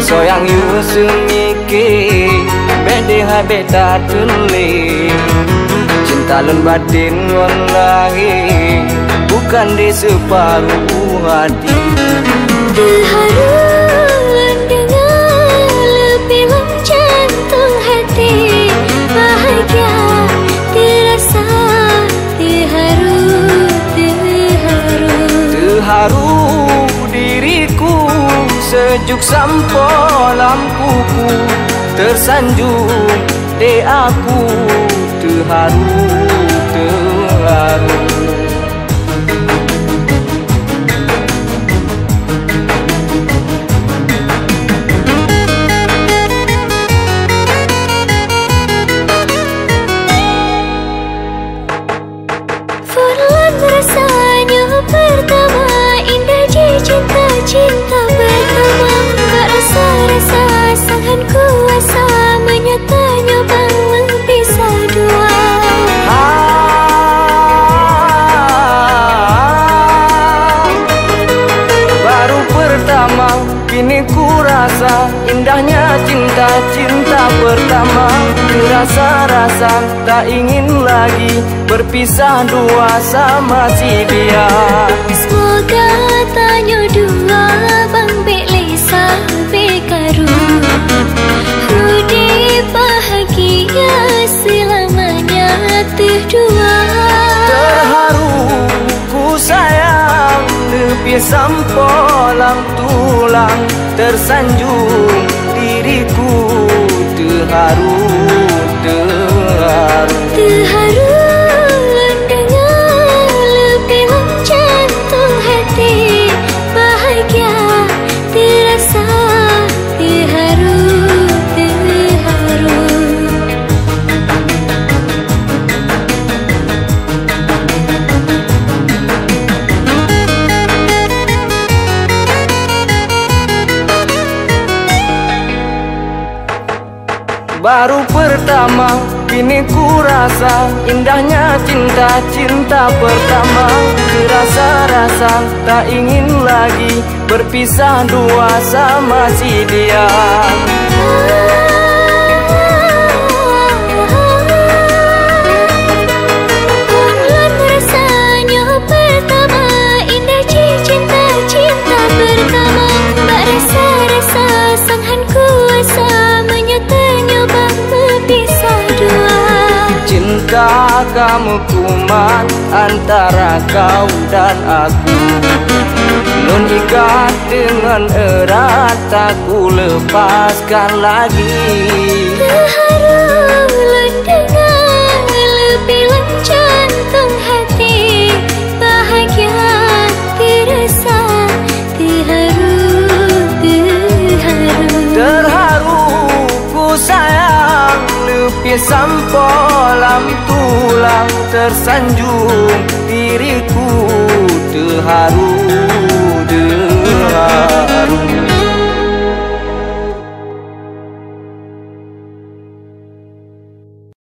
Soyang yu semike Bede hai beta tuli Cinta lun batin wallahi Bukan di separuh hati. Terharu sejuk sampo lampuku tersanjung de aku. Terharu terharu rasa indahnya cinta-cinta pertama. Rasa-rasa tak ingin lagi berpisah dua sama si dia lebih sampolang tulang tersanjung diriku terharu Baru pertama kini ku rasa Indahnya cinta-cinta pertama. Rasa-rasa tak ingin lagi Berpisah dua sama si dia kamu kuman antara kau dan aku? Nun ikat dengan erat tak ku lepaskan lagi. Terharu lun dengar lebih jantung hati. Bahagia terasa terharu terharu. Terharu ku sayang lebih sampolam tulang tersanjung diriku terharu